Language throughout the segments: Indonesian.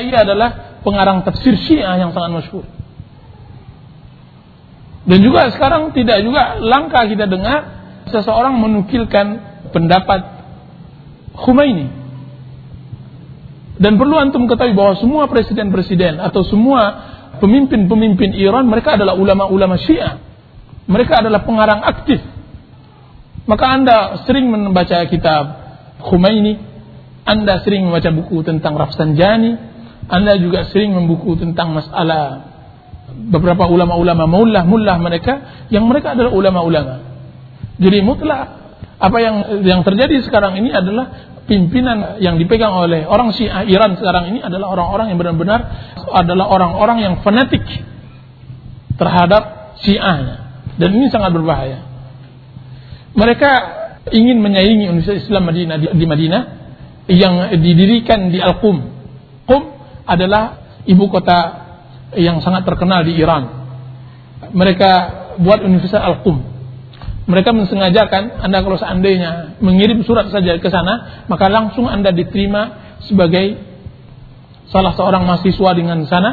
Ia adalah pengarang tafsir Syiah yang sangat masyhur. Dan juga sekarang tidak juga langka kita dengar seseorang menukilkan pendapat Khomeini. Dan perlu antum ketahui bahwa semua presiden-presiden atau semua pemimpin-pemimpin Iran mereka adalah ulama-ulama Syiah. Mereka adalah pengarang aktif. Maka Anda sering membaca kitab Khomeini, Anda sering membaca buku tentang Rafsanjani, Anda juga sering membuku tentang masalah beberapa ulama-ulama mullah-mullah mereka yang mereka adalah ulama-ulama. Jadi mutlak apa yang yang terjadi sekarang ini adalah pimpinan yang dipegang oleh orang Syiah Iran sekarang ini adalah orang-orang yang benar-benar adalah orang-orang yang fanatik terhadap Syiahnya dan ini sangat berbahaya. Mereka ingin menyaingi Universitas Islam Madinah di, di Madinah yang didirikan di Al-Qum. Qum adalah ibu kota yang sangat terkenal di Iran. Mereka buat Universitas Al-Qum. Mereka mensengajakan Anda kalau seandainya mengirim surat saja ke sana, maka langsung Anda diterima sebagai salah seorang mahasiswa dengan sana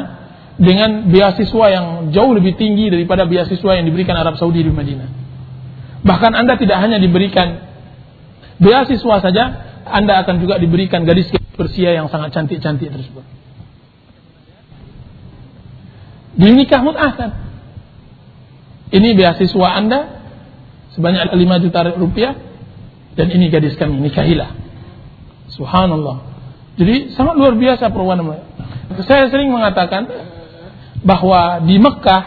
dengan beasiswa yang jauh lebih tinggi daripada beasiswa yang diberikan Arab Saudi di Madinah. Bahkan Anda tidak hanya diberikan beasiswa saja, Anda akan juga diberikan gadis Persia yang sangat cantik-cantik tersebut dinikah mut'ahkan. Ini beasiswa Anda sebanyak 5 juta rupiah dan ini gadis kami nikahilah. Subhanallah. Jadi sangat luar biasa perwarna Saya sering mengatakan bahwa di Mekah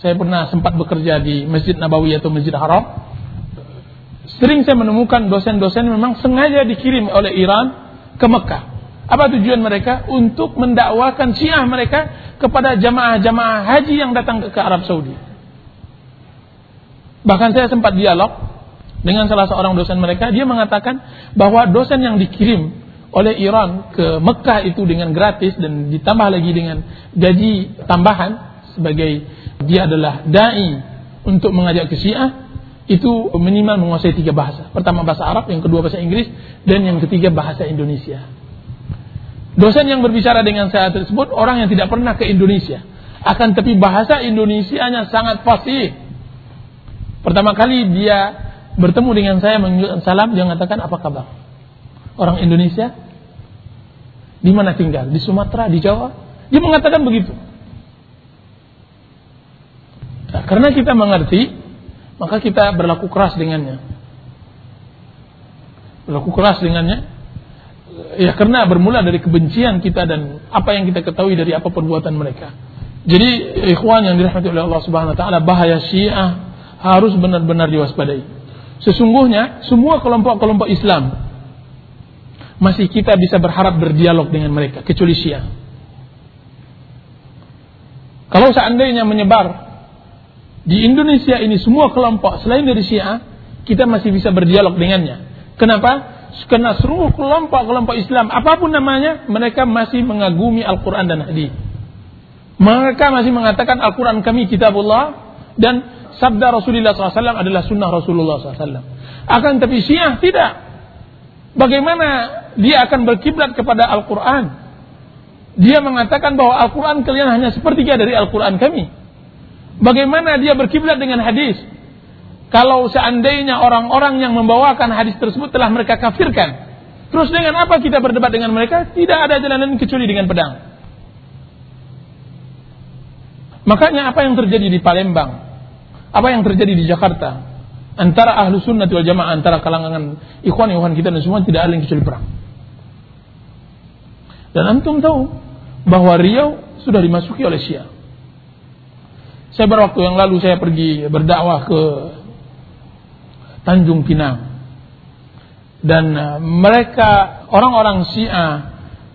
saya pernah sempat bekerja di Masjid Nabawi atau Masjid Haram. Sering saya menemukan dosen-dosen memang sengaja dikirim oleh Iran ke Mekah apa tujuan mereka? Untuk mendakwakan syiah mereka kepada jamaah-jamaah haji yang datang ke, Arab Saudi. Bahkan saya sempat dialog dengan salah seorang dosen mereka, dia mengatakan bahwa dosen yang dikirim oleh Iran ke Mekah itu dengan gratis dan ditambah lagi dengan gaji tambahan sebagai dia adalah dai untuk mengajak ke Syiah itu minimal menguasai tiga bahasa. Pertama bahasa Arab, yang kedua bahasa Inggris, dan yang ketiga bahasa Indonesia. Dosen yang berbicara dengan saya tersebut orang yang tidak pernah ke Indonesia. Akan tapi bahasa Indonesianya sangat fasih. Pertama kali dia bertemu dengan saya menunjukkan salam, dia mengatakan apa kabar? Orang Indonesia di mana tinggal? Di Sumatera, di Jawa? Dia mengatakan begitu. Nah, karena kita mengerti, maka kita berlaku keras dengannya. Berlaku keras dengannya, ya karena bermula dari kebencian kita dan apa yang kita ketahui dari apa perbuatan mereka. Jadi ikhwan yang dirahmati oleh Allah Subhanahu wa taala bahaya Syiah harus benar-benar diwaspadai. Sesungguhnya semua kelompok-kelompok Islam masih kita bisa berharap berdialog dengan mereka kecuali Syiah. Kalau seandainya menyebar di Indonesia ini semua kelompok selain dari Syiah, kita masih bisa berdialog dengannya. Kenapa? Karena seluruh kelompok-kelompok Islam apa pun namanya mereka masih mengagumi Al-Quran dan hadis. Mereka masih mengatakan Al-Quran kami kitabullah dan sabda Rasulullah SAW adalah sunnah Rasulullah SAW. Akan tapi Syiah tidak. Bagaimana dia akan berkiblat kepada Al-Quran? Dia mengatakan bahwa Al-Quran kalian hanya sepertiga dari Al-Quran kami. Bagaimana dia berkiblat dengan hadis? Kalau seandainya orang-orang yang membawakan hadis tersebut telah mereka kafirkan. Terus dengan apa kita berdebat dengan mereka? Tidak ada jalan lain kecuali dengan pedang. Makanya apa yang terjadi di Palembang? Apa yang terjadi di Jakarta? Antara ahlu sunnah wal jamaah, antara kalangan ikhwan ikhwan kita dan semua tidak ada yang kecuali perang. Dan antum tahu bahwa Riau sudah dimasuki oleh Syiah. Saya berwaktu yang lalu saya pergi berdakwah ke Tanjung Pinang. Dan uh, mereka orang-orang Syiah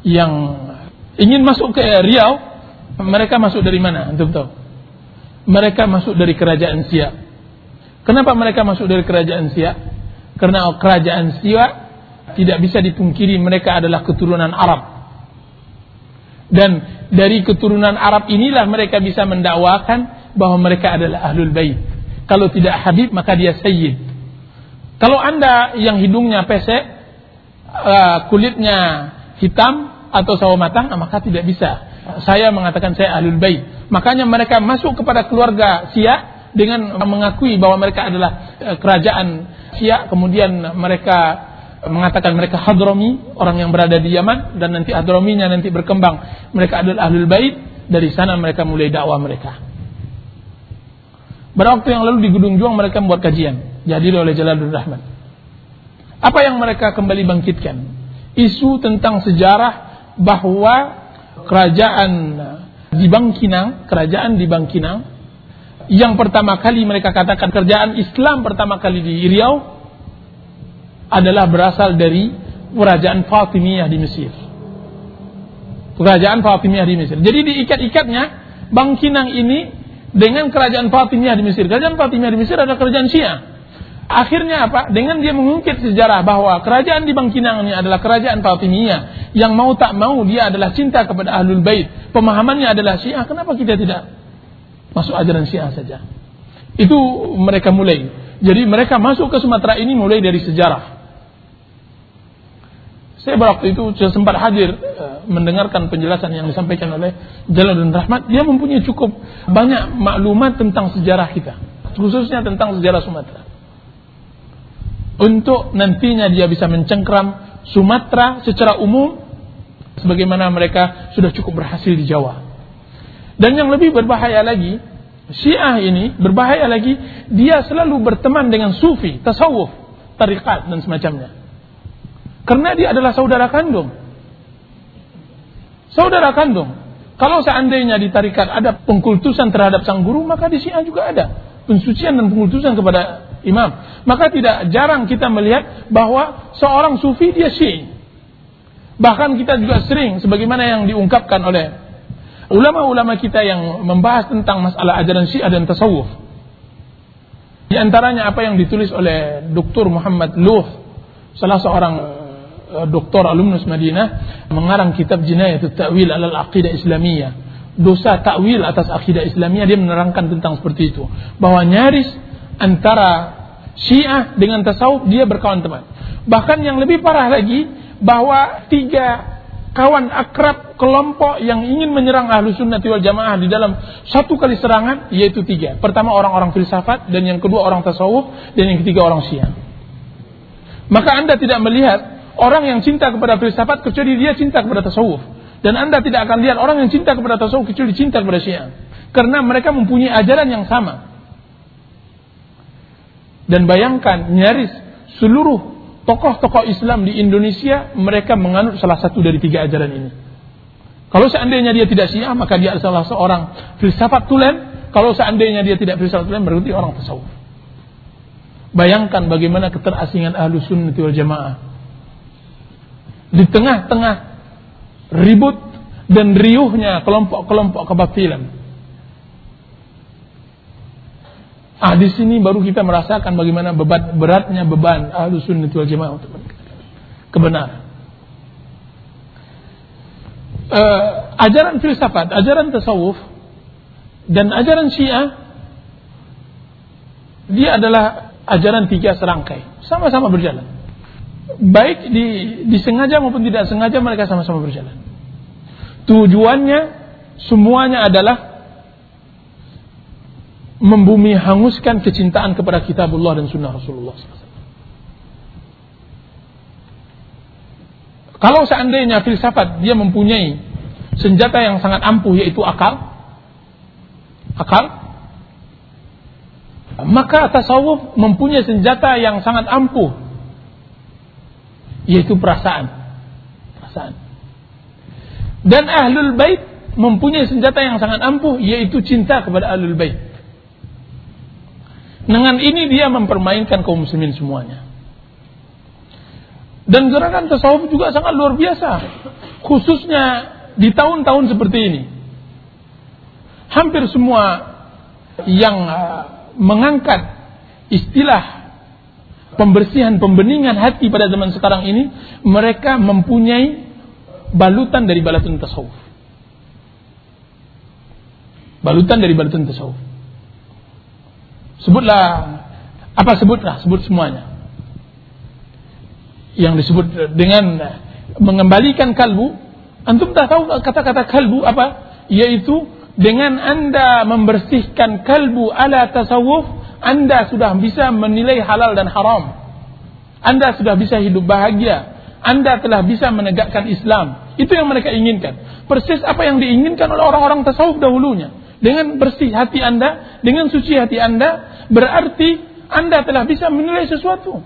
yang ingin masuk ke Riau, mereka masuk dari mana? Antum tahu? Mereka masuk dari kerajaan Siak. Kenapa mereka masuk dari kerajaan Siak? Karena kerajaan Siak tidak bisa dipungkiri mereka adalah keturunan Arab. Dan dari keturunan Arab inilah mereka bisa mendakwakan bahwa mereka adalah ahlul bait. Kalau tidak Habib maka dia Sayyid. Kalau Anda yang hidungnya pesek, uh, kulitnya hitam, atau sawo matang, maka tidak bisa. Saya mengatakan saya ahlul bait. Makanya mereka masuk kepada keluarga Syiah dengan mengakui bahwa mereka adalah eh, kerajaan Syiah, kemudian mereka mengatakan mereka Hadrami, orang yang berada di Yaman dan nanti Hadraminya nanti berkembang mereka adalah ahlul bait, dari sana mereka mulai dakwah mereka. Pada waktu yang lalu di Gunung Juang mereka membuat kajian, jadi oleh Jalaluddin Rahman. Apa yang mereka kembali bangkitkan? Isu tentang sejarah bahwa kerajaan di Bangkinang, kerajaan di Bangkinang yang pertama kali mereka katakan kerajaan Islam pertama kali di Riau adalah berasal dari kerajaan Fatimiyah di Mesir. Kerajaan Fatimiyah di Mesir. Jadi diikat-ikatnya Bangkinang ini dengan kerajaan Fatimiyah di Mesir. Kerajaan Fatimiyah di Mesir adalah kerajaan Syiah. Akhirnya apa? Dengan dia mengungkit sejarah bahwa kerajaan di Bangkinang ini adalah kerajaan Fatimiyah yang mau tak mau dia adalah cinta kepada Ahlul Bait. Pemahamannya adalah Syiah. Kenapa kita tidak masuk ajaran Syiah saja? Itu mereka mulai. Jadi mereka masuk ke Sumatera ini mulai dari sejarah. Saya waktu itu sempat hadir eh, mendengarkan penjelasan yang disampaikan oleh Jalaluddin Rahmat. Dia mempunyai cukup banyak maklumat tentang sejarah kita, khususnya tentang sejarah Sumatera. Untuk nantinya dia bisa mencengkram Sumatera secara umum, sebagaimana mereka sudah cukup berhasil di Jawa. Dan yang lebih berbahaya lagi, Syiah ini berbahaya lagi, dia selalu berteman dengan sufi, tasawuf, tarikat dan semacamnya. Karena dia adalah saudara kandung. Saudara kandung. Kalau seandainya di tarikat ada pengkultusan terhadap sang guru, maka di Syiah juga ada pensucian dan pengkultusan kepada imam. Maka tidak jarang kita melihat bahwa seorang sufi dia Syiah. Bahkan kita juga sering sebagaimana yang diungkapkan oleh ulama-ulama kita yang membahas tentang masalah ajaran Syiah dan tasawuf. Di antaranya apa yang ditulis oleh Dr. Muhammad Luh, salah seorang Eh, doktor alumnus Madinah mengarang kitab Jinayatut Ta'wil alal Aqidah Islamiyah. Dosa takwil atas akidah Islamiyah dia menerangkan tentang seperti itu. Bahwa nyaris antara Syiah dengan tasawuf dia berkawan teman. Bahkan yang lebih parah lagi bahwa tiga kawan akrab kelompok yang ingin menyerang ahlu sunnati wal jamaah di dalam satu kali serangan yaitu tiga. Pertama orang-orang filsafat dan yang kedua orang tasawuf dan yang ketiga orang syiah. Maka anda tidak melihat orang yang cinta kepada filsafat kecuali dia cinta kepada tasawuf. Dan Anda tidak akan lihat orang yang cinta kepada tasawuf kecuali cinta kepada Syiah. Karena mereka mempunyai ajaran yang sama. Dan bayangkan nyaris seluruh tokoh-tokoh Islam di Indonesia mereka menganut salah satu dari tiga ajaran ini. Kalau seandainya dia tidak Syiah maka dia adalah seorang filsafat tulen. Kalau seandainya dia tidak filsafat tulen berarti orang tasawuf. Bayangkan bagaimana keterasingan ahlu sunnah wal jamaah di tengah-tengah ribut dan riuhnya kelompok-kelompok kebatilan. Ah di sini baru kita merasakan bagaimana beban beratnya beban ahlu sunnah wal jamaah untuk kebenaran. Uh, ajaran filsafat, ajaran tasawuf dan ajaran syiah dia adalah ajaran tiga serangkai, sama-sama berjalan baik di, disengaja maupun tidak sengaja mereka sama-sama berjalan. Tujuannya semuanya adalah membumi hanguskan kecintaan kepada kitabullah dan sunnah Rasulullah SAW. Kalau seandainya filsafat dia mempunyai senjata yang sangat ampuh yaitu akal, akal, maka tasawuf mempunyai senjata yang sangat ampuh yaitu perasaan. Perasaan. Dan ahlul bait mempunyai senjata yang sangat ampuh yaitu cinta kepada ahlul bait. Dengan ini dia mempermainkan kaum muslimin semuanya. Dan gerakan tasawuf juga sangat luar biasa. Khususnya di tahun-tahun seperti ini. Hampir semua yang uh, mengangkat istilah pembersihan, pembeningan hati pada zaman sekarang ini, mereka mempunyai balutan dari balutan tasawuf. Balutan dari balutan tasawuf. Sebutlah, apa sebutlah, sebut semuanya. Yang disebut dengan mengembalikan kalbu, Antum tak tahu kata-kata kalbu apa? Yaitu dengan Anda membersihkan kalbu ala tasawuf, Anda sudah bisa menilai halal dan haram. Anda sudah bisa hidup bahagia. Anda telah bisa menegakkan Islam. Itu yang mereka inginkan. Persis apa yang diinginkan oleh orang-orang tasawuf dahulunya. Dengan bersih hati Anda, dengan suci hati Anda, berarti Anda telah bisa menilai sesuatu.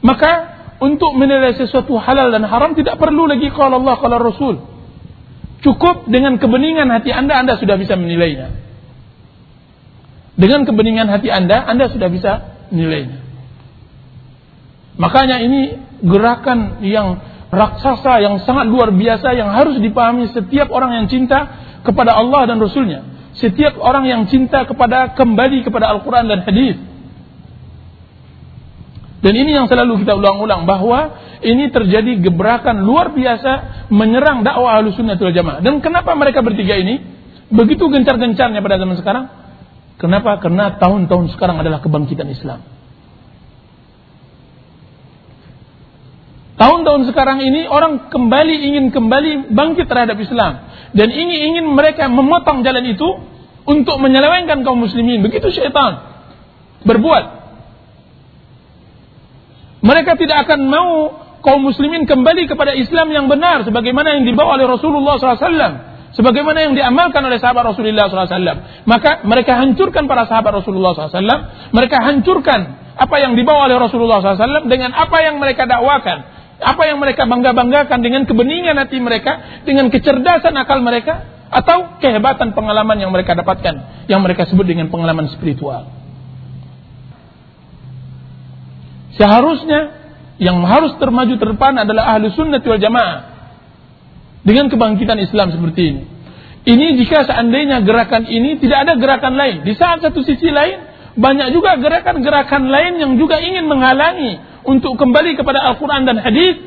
Maka untuk menilai sesuatu halal dan haram tidak perlu lagi kalau Allah kalau Rasul. Cukup dengan kebeningan hati Anda Anda sudah bisa menilainya. Dengan kebeningan hati Anda Anda sudah bisa menilainya. Makanya ini gerakan yang raksasa yang sangat luar biasa yang harus dipahami setiap orang yang cinta kepada Allah dan Rasulnya. Setiap orang yang cinta kepada kembali kepada Al-Quran dan Hadis. Dan ini yang selalu kita ulang-ulang bahwa ini terjadi gebrakan luar biasa menyerang dakwah Ahlussunnah wal Jamaah. Dan kenapa mereka bertiga ini begitu gencar-gencarnya pada zaman sekarang? Kenapa? Karena tahun-tahun sekarang adalah kebangkitan Islam. Tahun-tahun sekarang ini orang kembali ingin kembali bangkit terhadap Islam dan ingin ingin mereka memotong jalan itu untuk menyelewengkan kaum muslimin. Begitu syaitan berbuat. Mereka tidak akan mau kaum muslimin kembali kepada Islam yang benar sebagaimana yang dibawa oleh Rasulullah SAW. Sebagaimana yang diamalkan oleh sahabat Rasulullah SAW. Maka mereka hancurkan para sahabat Rasulullah SAW. Mereka hancurkan apa yang dibawa oleh Rasulullah SAW dengan apa yang mereka dakwakan. Apa yang mereka bangga-banggakan dengan kebeningan hati mereka. Dengan kecerdasan akal mereka. Atau kehebatan pengalaman yang mereka dapatkan. Yang mereka sebut dengan pengalaman spiritual. Seharusnya yang harus termaju terdepan adalah ahli sunnah wal jamaah. Dengan kebangkitan Islam seperti ini. Ini jika seandainya gerakan ini tidak ada gerakan lain. Di saat satu sisi lain, banyak juga gerakan-gerakan lain yang juga ingin menghalangi untuk kembali kepada Al-Quran dan Hadis.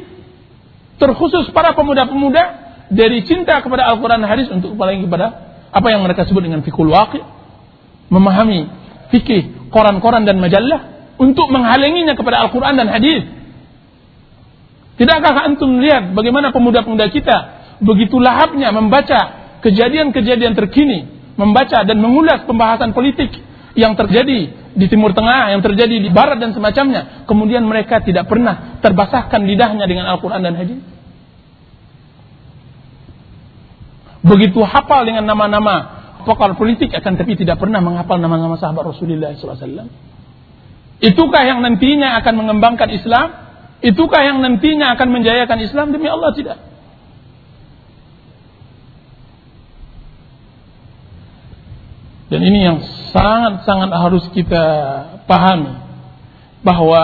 Terkhusus para pemuda-pemuda dari cinta kepada Al-Quran dan Hadis untuk kembali kepada apa yang mereka sebut dengan fikul waqi. Memahami fikih koran-koran dan majalah untuk menghalanginya kepada Al-Quran dan hadis. Tidakkah antum melihat bagaimana pemuda-pemuda kita begitu lahapnya membaca kejadian-kejadian terkini, membaca dan mengulas pembahasan politik yang terjadi di Timur Tengah, yang terjadi di Barat dan semacamnya. Kemudian mereka tidak pernah terbasahkan lidahnya dengan Al-Quran dan hadis. Begitu hafal dengan nama-nama pakar politik akan tapi tidak pernah menghafal nama-nama sahabat Rasulullah SAW. Itukah yang nantinya akan mengembangkan Islam? Itukah yang nantinya akan menjayakan Islam? Demi Allah tidak. Dan ini yang sangat-sangat harus kita pahami. Bahwa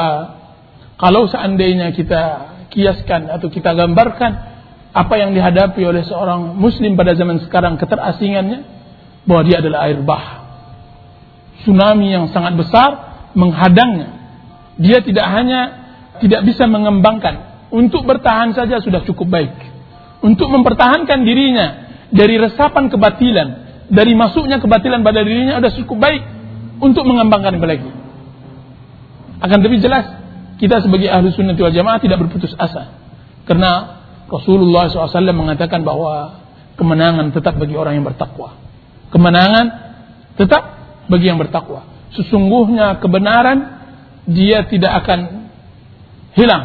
kalau seandainya kita kiaskan atau kita gambarkan apa yang dihadapi oleh seorang muslim pada zaman sekarang keterasingannya bahwa dia adalah air bah. Tsunami yang sangat besar menghadangnya. Dia tidak hanya tidak bisa mengembangkan, untuk bertahan saja sudah cukup baik. Untuk mempertahankan dirinya dari resapan kebatilan, dari masuknya kebatilan pada dirinya sudah cukup baik untuk mengembangkan lagi. Akan lebih jelas kita sebagai ahlu sunnah wal jamaah tidak berputus asa. Karena Rasulullah SAW mengatakan bahwa kemenangan tetap bagi orang yang bertakwa. Kemenangan tetap bagi yang bertakwa sesungguhnya kebenaran dia tidak akan hilang.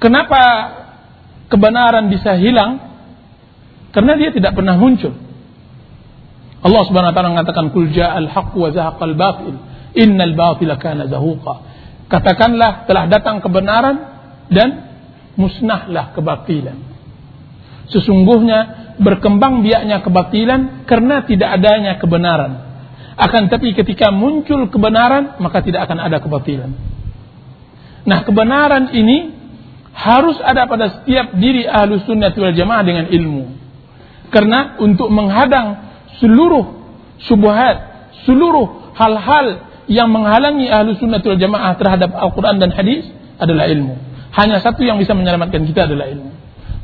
Kenapa kebenaran bisa hilang? Karena dia tidak pernah muncul. Allah Subhanahu wa taala mengatakan kul ja'al haqq wa zahaqal batil innal batila kana zahuqa. Katakanlah telah datang kebenaran dan musnahlah kebatilan. Sesungguhnya berkembang biaknya kebatilan karena tidak adanya kebenaran. Akan tapi ketika muncul kebenaran, maka tidak akan ada kebatilan. Nah, kebenaran ini harus ada pada setiap diri ahlu sunnah wal jamaah dengan ilmu. Karena untuk menghadang seluruh subuhat, seluruh hal-hal yang menghalangi ahlu sunnah wal jamaah terhadap Al-Quran dan hadis adalah ilmu. Hanya satu yang bisa menyelamatkan kita adalah ilmu.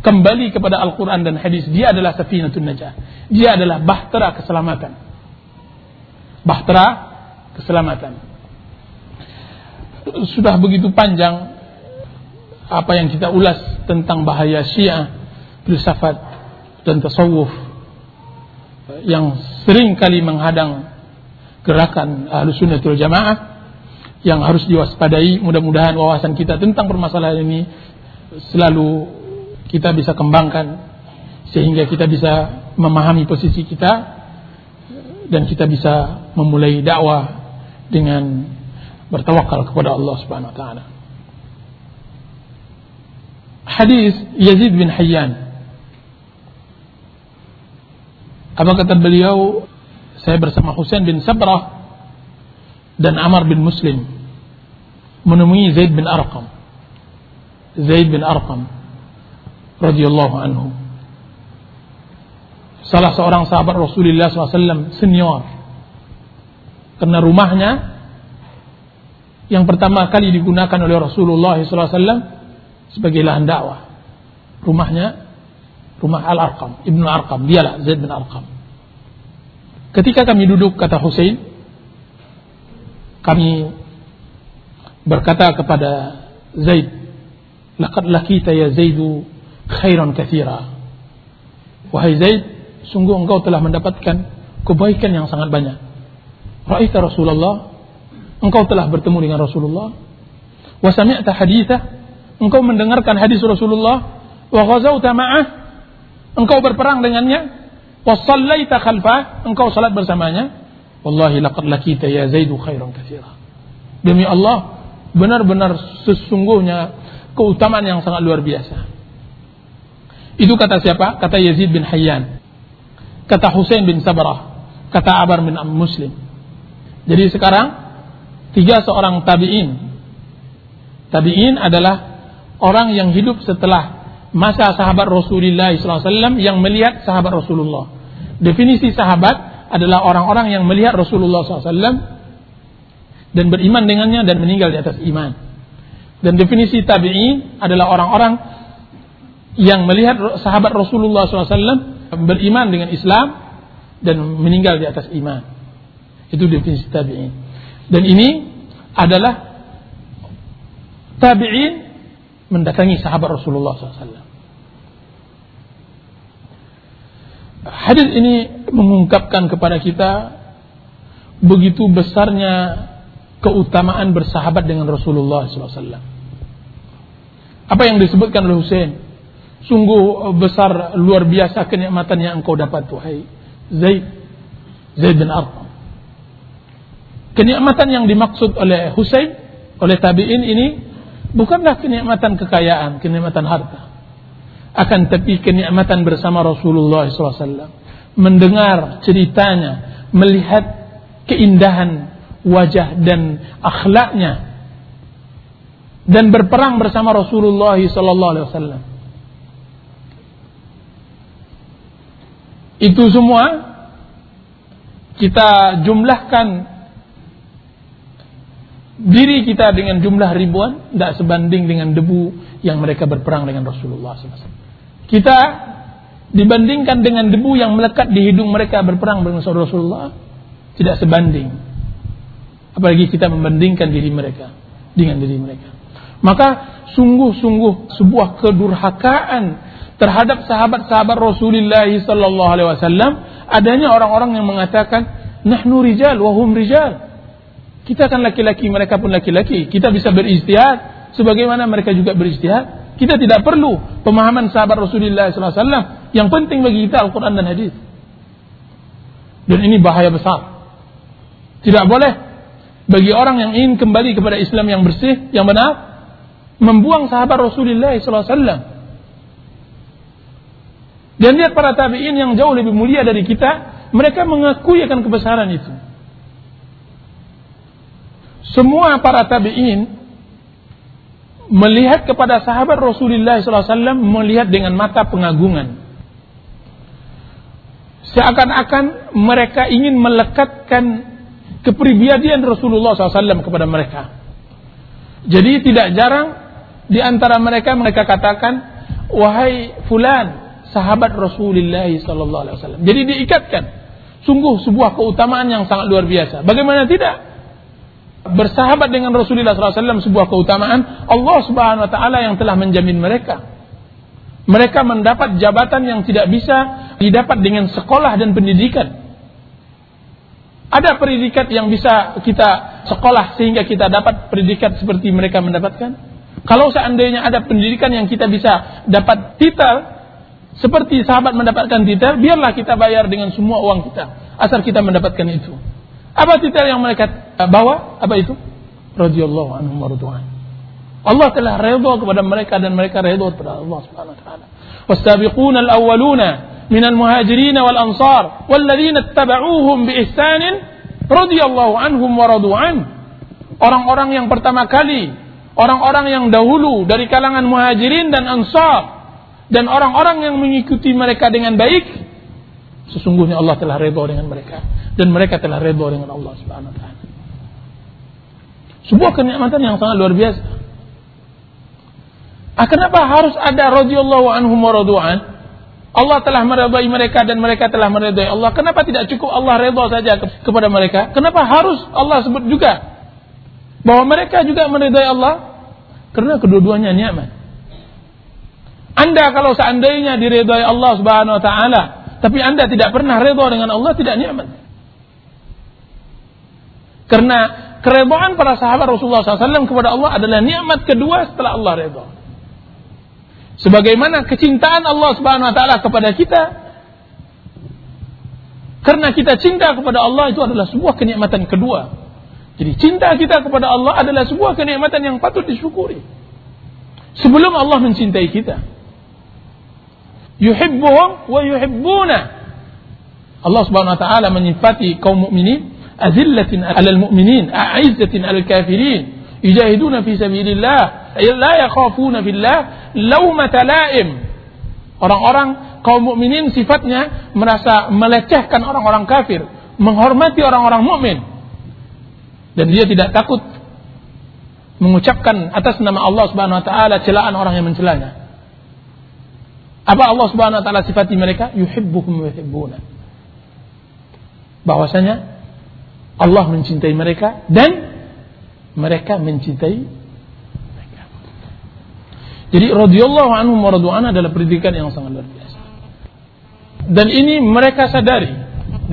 Kembali kepada Al-Quran dan hadis, dia adalah safinatun najah. Dia adalah bahtera keselamatan bahtera keselamatan. Sudah begitu panjang apa yang kita ulas tentang bahaya Syiah filsafat dan tasawuf yang sering kali menghadang gerakan ahlu sunnatul jamaah yang harus diwaspadai mudah-mudahan wawasan kita tentang permasalahan ini selalu kita bisa kembangkan sehingga kita bisa memahami posisi kita dan kita bisa memulai dakwah dengan bertawakal kepada Allah Subhanahu wa taala. Hadis Yazid bin Hayyan. Apa kata beliau? Saya bersama Husain bin Sabrah dan Amr bin Muslim menemui Zaid bin Arqam. Zaid bin Arqam radhiyallahu anhu. Salah seorang sahabat Rasulullah SAW senior. Karena rumahnya yang pertama kali digunakan oleh Rasulullah SAW sebagai lahan dakwah. Rumahnya rumah Al-Arqam, Ibnu Arqam, dialah Zaid bin Arqam. Ketika kami duduk kata Husain, kami berkata kepada Zaid, "Laqad lakita ya Zaidu khairan katsira." Wahai Zaid, sungguh engkau telah mendapatkan kebaikan yang sangat banyak. Ra'aita Rasulullah, engkau telah bertemu dengan Rasulullah. Wa sami'ta haditha, engkau mendengarkan hadis Rasulullah wa ghazauta ma'ah engkau berperang dengannya. Wa sallaita khalfah. Engkau salat bersamanya. Wallahi laqad lakita ya Zaidu khairan katsira. Demi Allah benar-benar sesungguhnya keutamaan yang sangat luar biasa. Itu kata siapa? Kata Yazid bin Hayyan. Kata Husain bin Sabrah kata Abar bin Muslim. Jadi sekarang tiga seorang tabi'in. Tabi'in adalah orang yang hidup setelah masa sahabat Rasulullah SAW yang melihat sahabat Rasulullah. Definisi sahabat adalah orang-orang yang melihat Rasulullah SAW dan beriman dengannya dan meninggal di atas iman. Dan definisi tabi'in adalah orang-orang yang melihat sahabat Rasulullah SAW beriman dengan Islam dan meninggal di atas iman. Itu definisi tabi'in. Dan ini adalah tabi'in mendatangi sahabat Rasulullah SAW. Hadis ini mengungkapkan kepada kita begitu besarnya keutamaan bersahabat dengan Rasulullah SAW. Apa yang disebutkan oleh Hussein? Sungguh besar luar biasa kenikmatan yang engkau dapat wahai Zaid Zaid bin Arqam. Kenikmatan yang dimaksud oleh Hussein oleh tabi'in ini bukanlah kenikmatan kekayaan, kenikmatan harta. Akan tapi kenikmatan bersama Rasulullah SAW. Mendengar ceritanya, melihat keindahan wajah dan akhlaknya. Dan berperang bersama Rasulullah SAW. Itu semua kita jumlahkan diri kita dengan jumlah ribuan tidak sebanding dengan debu yang mereka berperang dengan Rasulullah SAW. Kita dibandingkan dengan debu yang melekat di hidung mereka berperang dengan Rasulullah tidak sebanding. Apalagi kita membandingkan diri mereka dengan diri mereka. Maka sungguh-sungguh sebuah kedurhakaan terhadap sahabat-sahabat Rasulullah wasallam adanya orang-orang yang mengatakan nahnu rijal wa hum rijal kita kan laki-laki, mereka pun laki-laki. Kita bisa beristihad sebagaimana mereka juga beristihad. Kita tidak perlu pemahaman sahabat Rasulullah SAW. Yang penting bagi kita Al-Quran dan Hadis. Dan ini bahaya besar. Tidak boleh bagi orang yang ingin kembali kepada Islam yang bersih, yang benar, membuang sahabat Rasulullah SAW. Dan lihat para tabi'in yang jauh lebih mulia dari kita, mereka mengakui akan kebesaran itu. Semua para tabi'in melihat kepada sahabat Rasulullah SAW melihat dengan mata pengagungan. Seakan-akan mereka ingin melekatkan kepribadian Rasulullah SAW kepada mereka. Jadi tidak jarang di antara mereka mereka katakan, wahai fulan, sahabat Rasulullah SAW. Jadi diikatkan. Sungguh sebuah keutamaan yang sangat luar biasa. Bagaimana tidak? Bersahabat dengan Rasulullah SAW sebuah keutamaan Allah Subhanahu Wa Taala yang telah menjamin mereka. Mereka mendapat jabatan yang tidak bisa didapat dengan sekolah dan pendidikan. Ada predikat yang bisa kita sekolah sehingga kita dapat predikat seperti mereka mendapatkan? Kalau seandainya ada pendidikan yang kita bisa dapat titel seperti sahabat mendapatkan titel, biarlah kita bayar dengan semua uang kita asal kita mendapatkan itu. Apa titel yang mereka bawa? Apa itu? Radhiyallahu anhum. Allah telah redha kepada mereka dan mereka redha kepada Allah Subhanahu wa taala. Min al-muhajirin wal ansar walladzina ittaba'uuhum bi ihsanin radhiyallahu anhum wa radu'an. Orang-orang yang pertama kali, orang-orang yang dahulu dari kalangan muhajirin dan ansar dan orang-orang yang mengikuti mereka dengan baik, sesungguhnya Allah telah redha dengan mereka dan mereka telah redha dengan Allah Subhanahu wa taala. Sebuah kenikmatan yang sangat luar biasa. Ah, kenapa harus ada radhiyallahu anhum wa Allah telah meridai mereka dan mereka telah meridai Allah. Kenapa tidak cukup Allah redha saja kepada mereka? Kenapa harus Allah sebut juga bahwa mereka juga meridai Allah? Karena kedua-duanya nikmat. Anda kalau seandainya diridai Allah Subhanahu wa taala, tapi Anda tidak pernah redha dengan Allah, tidak nikmat. Karena keredaan para sahabat Rasulullah SAW kepada Allah adalah nikmat kedua setelah Allah redha. Sebagaimana kecintaan Allah Subhanahu wa taala kepada kita karena kita cinta kepada Allah itu adalah sebuah kenikmatan kedua. Jadi cinta kita kepada Allah adalah sebuah kenikmatan yang patut disyukuri. Sebelum Allah mencintai kita. Yuhibbuhum wa yuhibbuna. Allah Subhanahu wa taala menyifati kaum mukminin azillatin 'alal mu'minin, a'izzatin 'alal kafirin, yujahiduna fi sabilillah la yakhafuna billah laumata laim. Orang-orang kaum mukminin sifatnya merasa melecehkan orang-orang kafir, menghormati orang-orang mukmin. Dan dia tidak takut mengucapkan atas nama Allah Subhanahu wa taala celaan orang yang mencelanya. Apa Allah Subhanahu wa taala sifati mereka? Yuhibbuhum yuhibbuna. Bahwasanya Allah mencintai mereka dan mereka mencintai jadi radhiyallahu anhu wa adalah pendidikan yang sangat luar biasa. Dan ini mereka sadari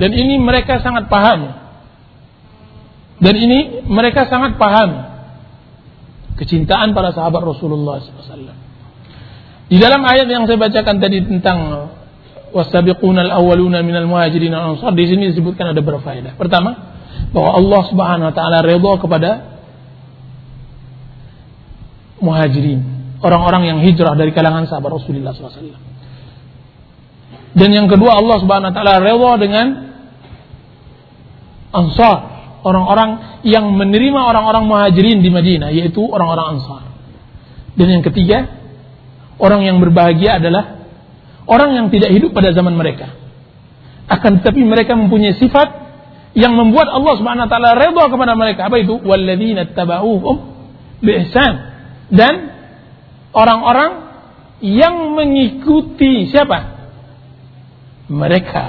dan ini mereka sangat pahami. Dan ini mereka sangat pahami kecintaan para sahabat Rasulullah SAW. Di dalam ayat yang saya bacakan tadi tentang wasabiqunal awwaluna minal muhajirin ansar di sini disebutkan ada beberapa faedah. Pertama, bahwa Allah Subhanahu wa taala redha kepada muhajirin orang-orang yang hijrah dari kalangan sahabat Rasulullah SAW. Dan yang kedua Allah Subhanahu Wa Taala redha dengan Ansar, orang-orang yang menerima orang-orang muhajirin di Madinah, yaitu orang-orang Ansar. Dan yang ketiga, orang yang berbahagia adalah orang yang tidak hidup pada zaman mereka. Akan tetapi mereka mempunyai sifat yang membuat Allah Subhanahu wa taala redha kepada mereka. Apa itu? Walladzina tabauhum biihsan. Dan orang-orang yang mengikuti siapa? Mereka.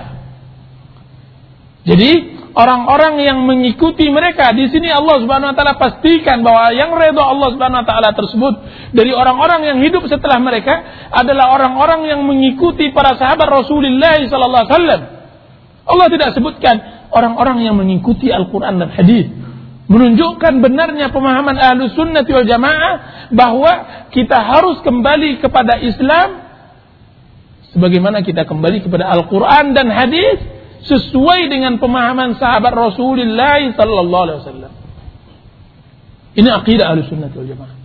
Jadi orang-orang yang mengikuti mereka di sini Allah Subhanahu wa taala pastikan bahwa yang redha Allah Subhanahu wa taala tersebut dari orang-orang yang hidup setelah mereka adalah orang-orang yang mengikuti para sahabat Rasulullah sallallahu alaihi wasallam. Allah tidak sebutkan orang-orang yang mengikuti Al-Qur'an dan hadis menunjukkan benarnya pemahaman ahlu sunnah wal jamaah bahwa kita harus kembali kepada Islam sebagaimana kita kembali kepada Al-Quran dan hadis sesuai dengan pemahaman sahabat Rasulullah sallallahu alaihi wasallam. Ini akidah ahlu sunnah wal jamaah.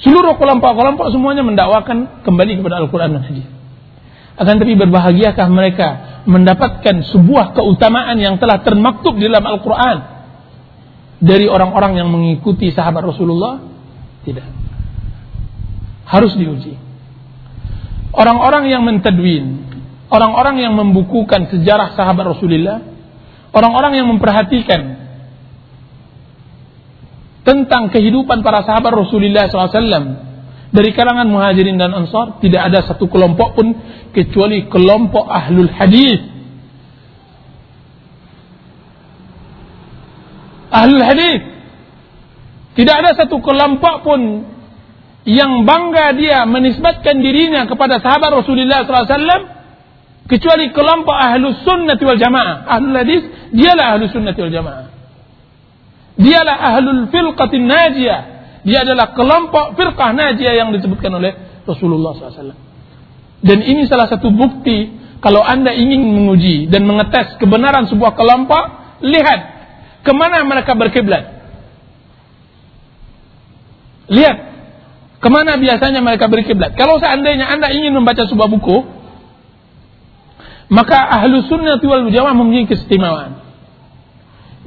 Seluruh kelompok-kelompok semuanya mendakwakan kembali kepada Al-Quran dan hadis. Akan tapi berbahagiakah mereka mendapatkan sebuah keutamaan yang telah termaktub di dalam Al-Quran dari orang-orang yang mengikuti sahabat Rasulullah? Tidak. Harus diuji. Orang-orang yang mentadwin, orang-orang yang membukukan sejarah sahabat Rasulullah, orang-orang yang memperhatikan tentang kehidupan para sahabat Rasulullah SAW dari kalangan muhajirin dan ansar tidak ada satu kelompok pun kecuali kelompok ahlul hadis Ahlul hadis. Tidak ada satu kelompok pun yang bangga dia menisbatkan dirinya kepada sahabat Rasulullah SAW kecuali kelompok ahlus sunnah wal jamaah. Ahlul hadis dialah ahlus sunnah wal jamaah. Dialah ahlul firqatin najiyah. Dia adalah kelompok firqah najiyah yang disebutkan oleh Rasulullah SAW. Dan ini salah satu bukti kalau anda ingin menguji dan mengetes kebenaran sebuah kelompok, lihat ke mana mereka berkiblat. Lihat ke mana biasanya mereka berkiblat. Kalau seandainya anda ingin membaca sebuah buku, maka ahlu sunnah wal jamaah memiliki keistimewaan.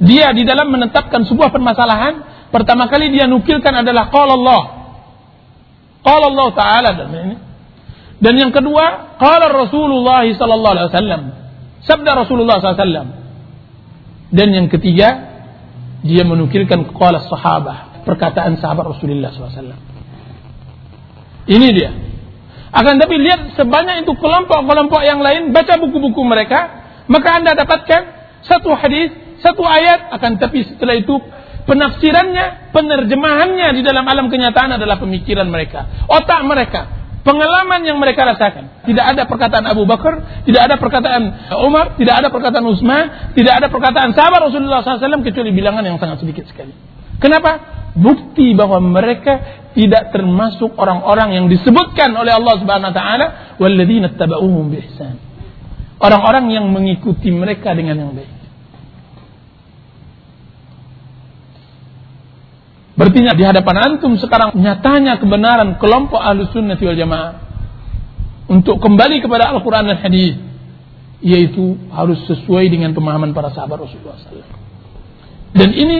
Dia di dalam menetapkan sebuah permasalahan, pertama kali dia nukilkan adalah qala Allah. Qala Allah Ta'ala dan dan yang kedua, qala Rasulullah sallallahu alaihi wasallam. Sabda Rasulullah SAW. Dan yang ketiga, dia menukilkan qala sahabah, perkataan sahabat Rasulullah SAW. Ini dia. Akan tapi lihat sebanyak itu kelompok-kelompok yang lain, baca buku-buku mereka, maka Anda dapatkan satu hadis, satu ayat, akan tapi setelah itu penafsirannya, penerjemahannya di dalam alam kenyataan adalah pemikiran mereka, otak mereka, pengalaman yang mereka rasakan. Tidak ada perkataan Abu Bakar, tidak ada perkataan Umar, tidak ada perkataan Utsman, tidak ada perkataan sahabat Rasulullah SAW kecuali bilangan yang sangat sedikit sekali. Kenapa? Bukti bahwa mereka tidak termasuk orang-orang yang disebutkan oleh Allah Subhanahu wa taala walladzina tabauhum biihsan. Orang-orang yang mengikuti mereka dengan yang baik. Berarti di hadapan antum sekarang nyatanya kebenaran kelompok ahlu sunnah wal jamaah untuk kembali kepada Al-Quran dan Hadis yaitu harus sesuai dengan pemahaman para sahabat Rasulullah SAW. Dan ini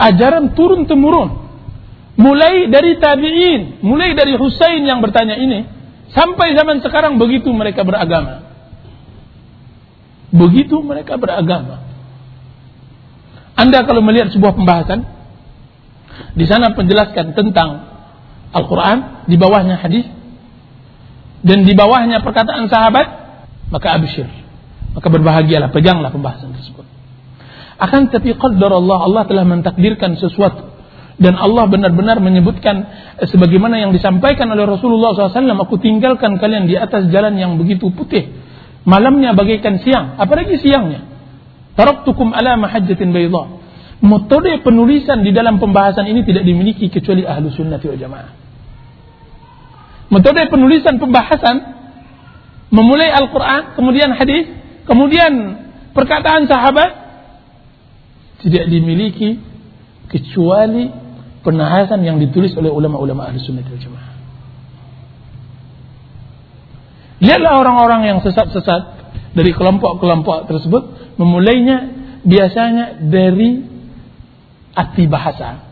ajaran turun temurun, mulai dari tabiin, mulai dari Husain yang bertanya ini sampai zaman sekarang begitu mereka beragama. Begitu mereka beragama. Anda kalau melihat sebuah pembahasan di sana penjelaskan tentang Al-Quran, di bawahnya hadis, dan di bawahnya perkataan sahabat, maka absyir. Maka berbahagialah, peganglah pembahasan tersebut. Akan tapi qadar Allah, Allah telah mentakdirkan sesuatu. Dan Allah benar-benar menyebutkan eh, sebagaimana yang disampaikan oleh Rasulullah SAW, aku tinggalkan kalian di atas jalan yang begitu putih. Malamnya bagaikan siang, apalagi siangnya. Taraktukum ala mahajjatin baydah metode penulisan di dalam pembahasan ini tidak dimiliki kecuali ahlu sunnah wal jamaah. Metode penulisan pembahasan memulai Al-Quran, kemudian hadis, kemudian perkataan sahabat tidak dimiliki kecuali penahasan yang ditulis oleh ulama-ulama ahlu sunnah wal jamaah. Lihatlah orang-orang yang sesat-sesat dari kelompok-kelompok tersebut memulainya biasanya dari arti bahasa.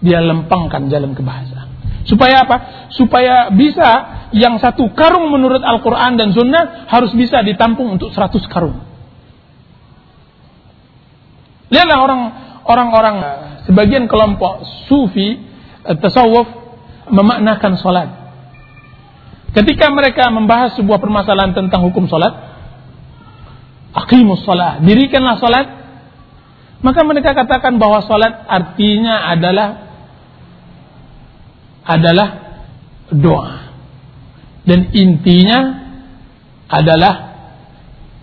Dia lempangkan jalan ke bahasa. Supaya apa? Supaya bisa yang satu karung menurut Al-Quran dan Sunnah harus bisa ditampung untuk seratus karung. Lihatlah orang orang-orang sebagian kelompok sufi eh, tasawuf memaknakan salat. Ketika mereka membahas sebuah permasalahan tentang hukum salat, aqimus salat, dirikanlah salat maka mereka katakan bahwa salat artinya adalah adalah doa. Dan intinya adalah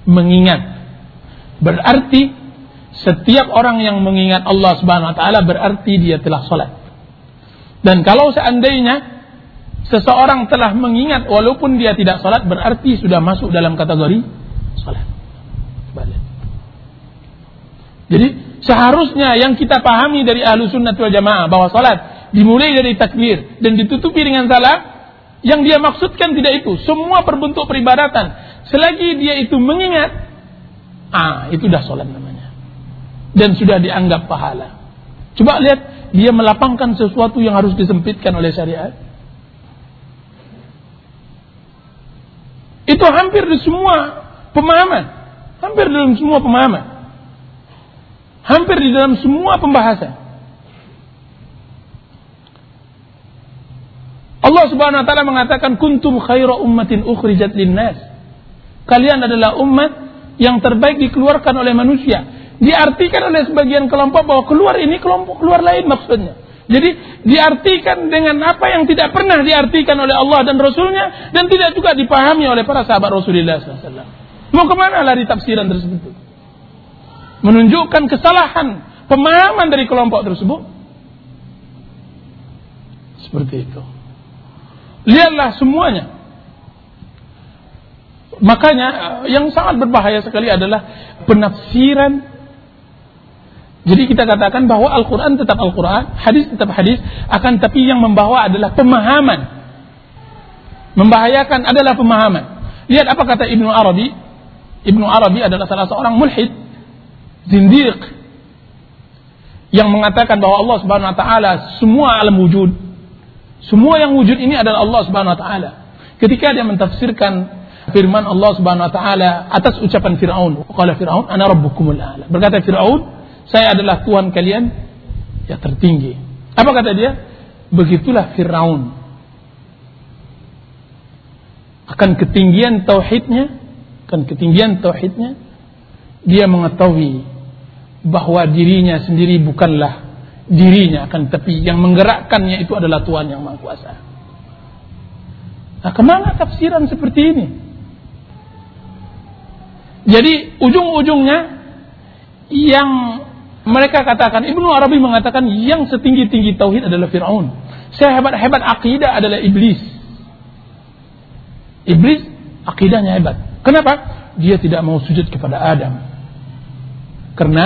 mengingat. Berarti setiap orang yang mengingat Allah Subhanahu wa taala berarti dia telah salat. Dan kalau seandainya seseorang telah mengingat walaupun dia tidak salat berarti sudah masuk dalam kategori salat. Jadi Seharusnya yang kita pahami dari ahlu sunnah wal jamaah bahwa salat dimulai dari takbir dan ditutupi dengan salam yang dia maksudkan tidak itu. Semua perbentuk peribadatan. Selagi dia itu mengingat, ah itu dah salat namanya. Dan sudah dianggap pahala. Coba lihat, dia melapangkan sesuatu yang harus disempitkan oleh syariat. Itu hampir di semua pemahaman. Hampir dalam semua pemahaman. Hampir di dalam semua pembahasan. Allah Subhanahu wa taala mengatakan kuntum khaira ummatin ukhrijat linnas. Kalian adalah umat yang terbaik dikeluarkan oleh manusia. Diartikan oleh sebagian kelompok bahwa keluar ini kelompok keluar lain maksudnya. Jadi diartikan dengan apa yang tidak pernah diartikan oleh Allah dan Rasulnya dan tidak juga dipahami oleh para sahabat Rasulullah SAW. Mau ke mana lari tafsiran tersebut? Menunjukkan kesalahan pemahaman dari kelompok tersebut. Seperti itu. Lihatlah semuanya. Makanya yang sangat berbahaya sekali adalah penafsiran jadi kita katakan bahwa Al-Quran tetap Al-Quran, hadis tetap hadis, akan tapi yang membawa adalah pemahaman. Membahayakan adalah pemahaman. Lihat apa kata Ibnu Arabi. Ibnu Arabi adalah salah seorang mulhid, zindiq, yang mengatakan bahwa Allah Subhanahu Wa Taala semua alam wujud, semua yang wujud ini adalah Allah Subhanahu Wa Taala. Ketika dia mentafsirkan firman Allah Subhanahu Wa Taala atas ucapan Fir'aun, qala Fir'aun, ana rabbukumul a'la. Berkata Fir'aun, saya adalah Tuhan kalian ya tertinggi. Apa kata dia? Begitulah Fir'aun. Akan ketinggian tauhidnya, akan ketinggian tauhidnya, dia mengetahui bahwa dirinya sendiri bukanlah dirinya, akan tapi yang menggerakkannya itu adalah Tuhan yang Maha Kuasa. Nah, ke mana tafsiran seperti ini? Jadi ujung-ujungnya yang mereka katakan, Ibnu Arabi mengatakan yang setinggi-tinggi tauhid adalah Fir'aun. Sehebat-hebat akidah adalah iblis. Iblis akidahnya hebat. Kenapa? Dia tidak mau sujud kepada Adam. Karena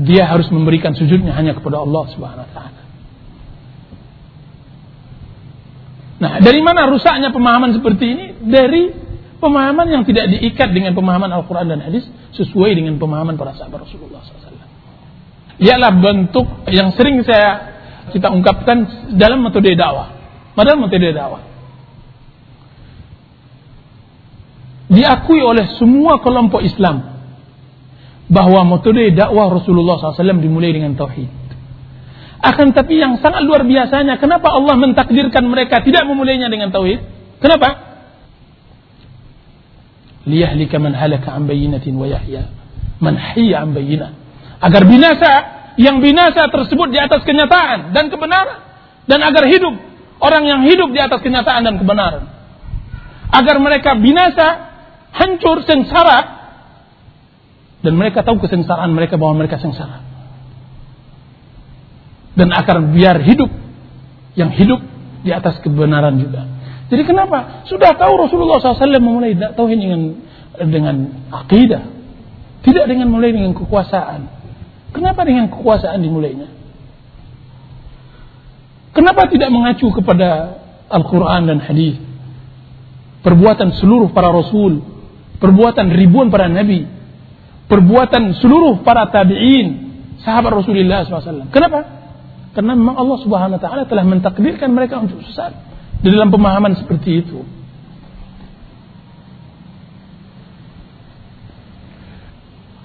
dia harus memberikan sujudnya hanya kepada Allah Subhanahu wa taala. Nah, dari mana rusaknya pemahaman seperti ini? Dari pemahaman yang tidak diikat dengan pemahaman Al-Quran dan Hadis sesuai dengan pemahaman para sahabat Rasulullah SAW ialah bentuk yang sering saya kita ungkapkan dalam metode dakwah. Dalam metode dakwah. Diakui oleh semua kelompok Islam bahwa metode dakwah Rasulullah SAW dimulai dengan tauhid. Akan tapi yang sangat luar biasanya, kenapa Allah mentakdirkan mereka tidak memulainya dengan tauhid? Kenapa? Liyahlika man halaka an bayyinatin wa yahya man hayya an bayyinah agar binasa yang binasa tersebut di atas kenyataan dan kebenaran dan agar hidup orang yang hidup di atas kenyataan dan kebenaran agar mereka binasa hancur sengsara dan mereka tahu kesengsaraan mereka bahwa mereka sengsara. Dan agar biar hidup yang hidup di atas kebenaran juga. Jadi kenapa? Sudah tahu Rasulullah SAW memulai tauhid dengan dengan akidah tidak dengan mulai dengan kekuasaan. Kenapa dengan kekuasaan dimulainya? Kenapa tidak mengacu kepada Al-Quran dan hadis? Perbuatan seluruh para rasul, perbuatan ribuan para nabi, perbuatan seluruh para tabi'in, sahabat Rasulullah SAW. Kenapa? Karena memang Allah Subhanahu Wa Taala telah mentakdirkan mereka untuk sesat di dalam pemahaman seperti itu.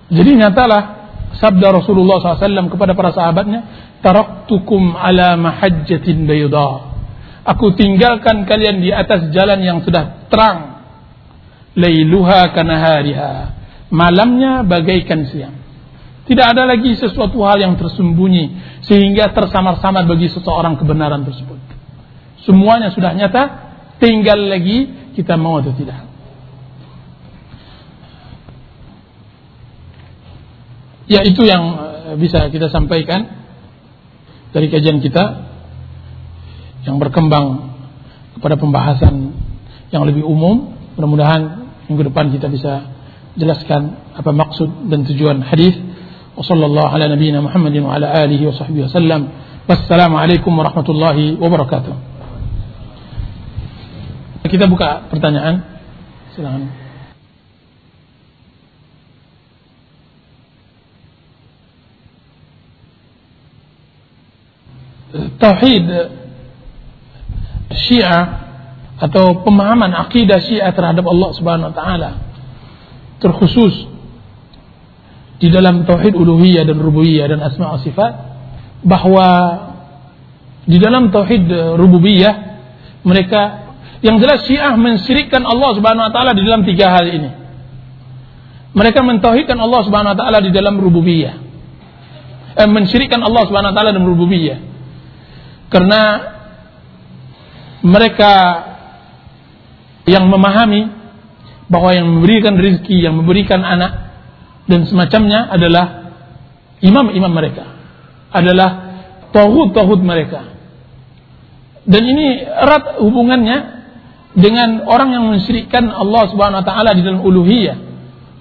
Jadi nyatalah sabda Rasulullah SAW kepada para sahabatnya, Taraktukum ala mahajjatin bayda. Aku tinggalkan kalian di atas jalan yang sudah terang. Lailuha kanahariha. Malamnya bagaikan siang. Tidak ada lagi sesuatu hal yang tersembunyi sehingga tersamar-samar bagi seseorang kebenaran tersebut. Semuanya sudah nyata, tinggal lagi kita mau atau tidak. Ya itu yang eh, bisa kita sampaikan dari kajian kita yang berkembang kepada pembahasan yang lebih umum. Mudah-mudahan minggu depan kita bisa jelaskan apa maksud dan tujuan hadis. Wassalamualaikum warahmatullahi wabarakatuh. Kita buka pertanyaan. Silakan. tauhid Syiah atau pemahaman akidah Syiah terhadap Allah Subhanahu wa taala terkhusus di dalam tauhid uluhiyah dan rububiyah dan asma wa sifat bahwa di dalam tauhid rububiyah mereka yang jelas Syiah mensyirikkan Allah Subhanahu wa taala di dalam tiga hal ini. Mereka mentauhidkan Allah Subhanahu wa taala di dalam rububiyah. Eh, mensyirikkan Allah Subhanahu wa taala dalam rububiyah. Karena mereka yang memahami bahwa yang memberikan rezeki, yang memberikan anak dan semacamnya adalah imam-imam mereka, adalah tauhid-tauhid mereka. Dan ini erat hubungannya dengan orang yang mensyirikkan Allah Subhanahu wa taala di dalam uluhiyah.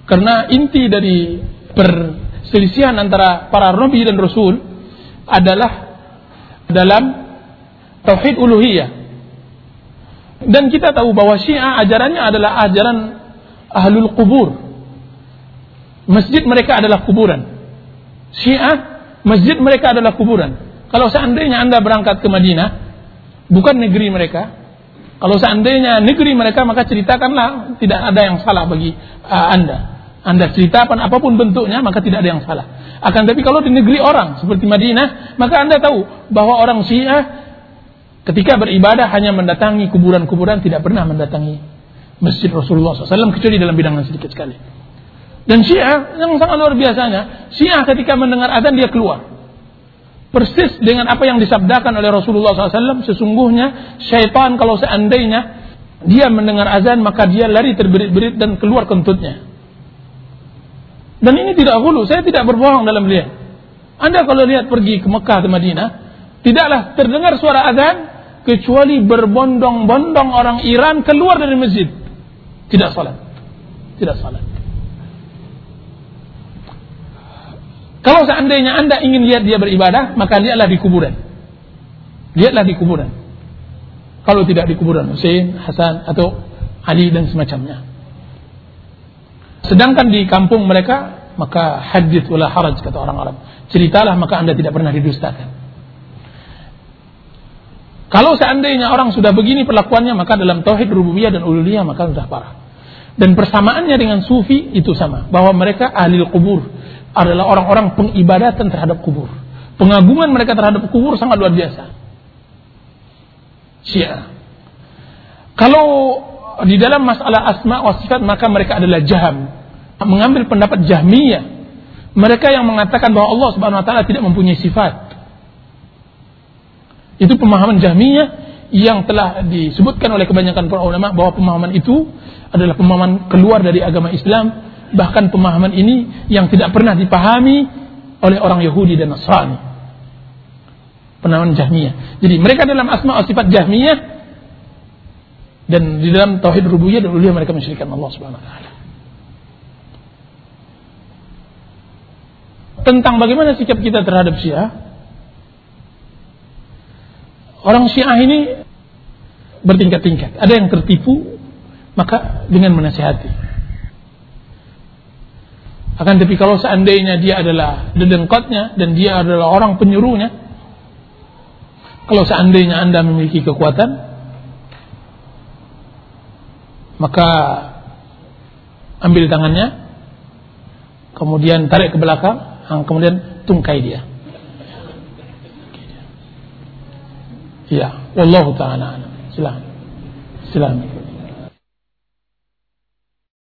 Karena inti dari perselisihan antara para nabi dan rasul adalah dalam tauhid uluhiyah. Dan kita tahu bahwa Syiah ajarannya adalah ajaran ahlul kubur. Masjid mereka adalah kuburan. Syiah, masjid mereka adalah kuburan. Kalau seandainya Anda berangkat ke Madinah, bukan negeri mereka. Kalau seandainya negeri mereka, maka ceritakanlah tidak ada yang salah bagi uh, Anda. Anda ceritakan apa pun bentuknya, maka tidak ada yang salah. Akan tapi kalau di negeri orang seperti Madinah, maka Anda tahu bahwa orang Syiah ketika beribadah hanya mendatangi kuburan-kuburan tidak pernah mendatangi masjid Rasulullah SAW kecuali dalam bidang yang sedikit sekali. Dan Syiah yang sangat luar biasanya, Syiah ketika mendengar azan dia keluar. Persis dengan apa yang disabdakan oleh Rasulullah SAW, sesungguhnya syaitan kalau seandainya dia mendengar azan maka dia lari terberit-berit dan keluar kentutnya. Dan ini tidak hulu, saya tidak berbohong dalam lihat. Anda kalau lihat pergi ke Mekah ke Madinah, tidaklah terdengar suara azan kecuali berbondong-bondong orang Iran keluar dari masjid. Tidak salat. Tidak salat. Kalau seandainya Anda ingin lihat dia beribadah, maka lihatlah di kuburan. Lihatlah di kuburan. Kalau tidak di kuburan Hussein, Hasan atau Ali dan semacamnya. Sedangkan di kampung mereka, maka hadith wala haraj kata orang Arab. Ceritalah maka Anda tidak pernah didustakan. Kalau seandainya orang sudah begini perlakuannya, maka dalam tauhid rububiyah dan uluhiyah maka sudah parah. Dan persamaannya dengan sufi itu sama, bahwa mereka ahli kubur adalah orang-orang pengibadatan terhadap kubur. Pengagungan mereka terhadap kubur sangat luar biasa. Syiah. Kalau di dalam masalah asma wa sifat maka mereka adalah jaham. Mengambil pendapat jahmiyah. Mereka yang mengatakan bahwa Allah Subhanahu wa taala tidak mempunyai sifat. Itu pemahaman Jahmiyah yang telah disebutkan oleh kebanyakan para ulama bahwa pemahaman itu adalah pemahaman keluar dari agama Islam, bahkan pemahaman ini yang tidak pernah dipahami oleh orang Yahudi dan Nasrani. Pemahaman Jahmiyah. Jadi mereka dalam asma sifat Jahmiyah dan di dalam tauhid rububiyah dan uluhiyah mereka mensyirikkan Allah Subhanahu wa taala. Tentang bagaimana sikap kita terhadap Syiah, Orang Syiah ini bertingkat-tingkat. Ada yang tertipu, maka dengan menasihati. Akan tapi kalau seandainya dia adalah dedengkotnya dan dia adalah orang penyuruhnya, kalau seandainya Anda memiliki kekuatan, maka ambil tangannya, kemudian tarik ke belakang, kemudian tungkai dia. Ya, wallahu taala. Silakan. Silakan.